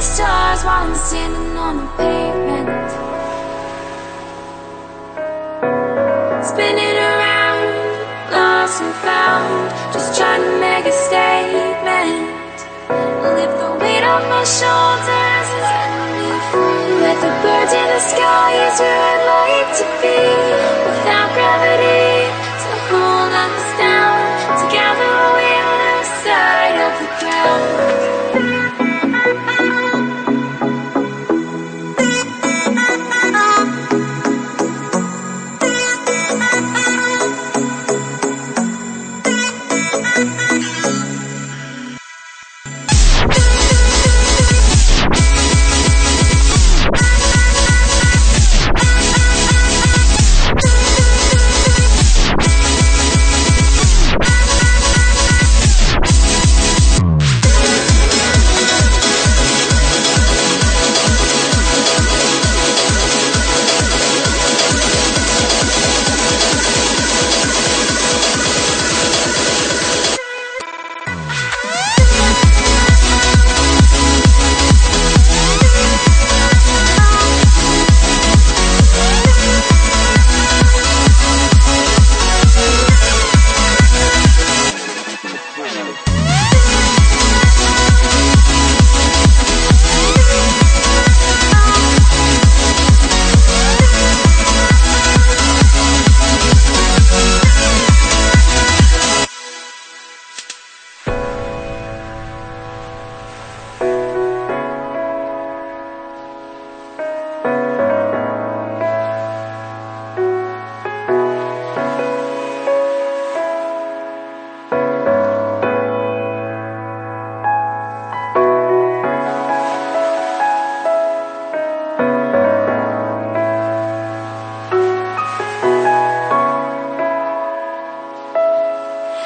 stars while I'm standing on the pavement. Spinning around, lost and found, just trying to make a statement. Lift the weight off my shoulders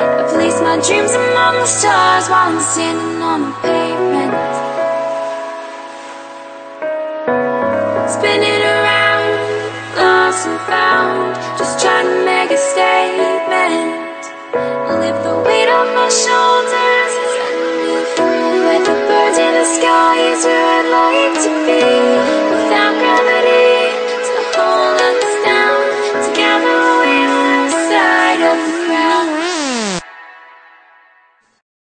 I place my dreams among the stars while I'm standing on the pavement. Spinning around, lost and found, just trying to make a statement.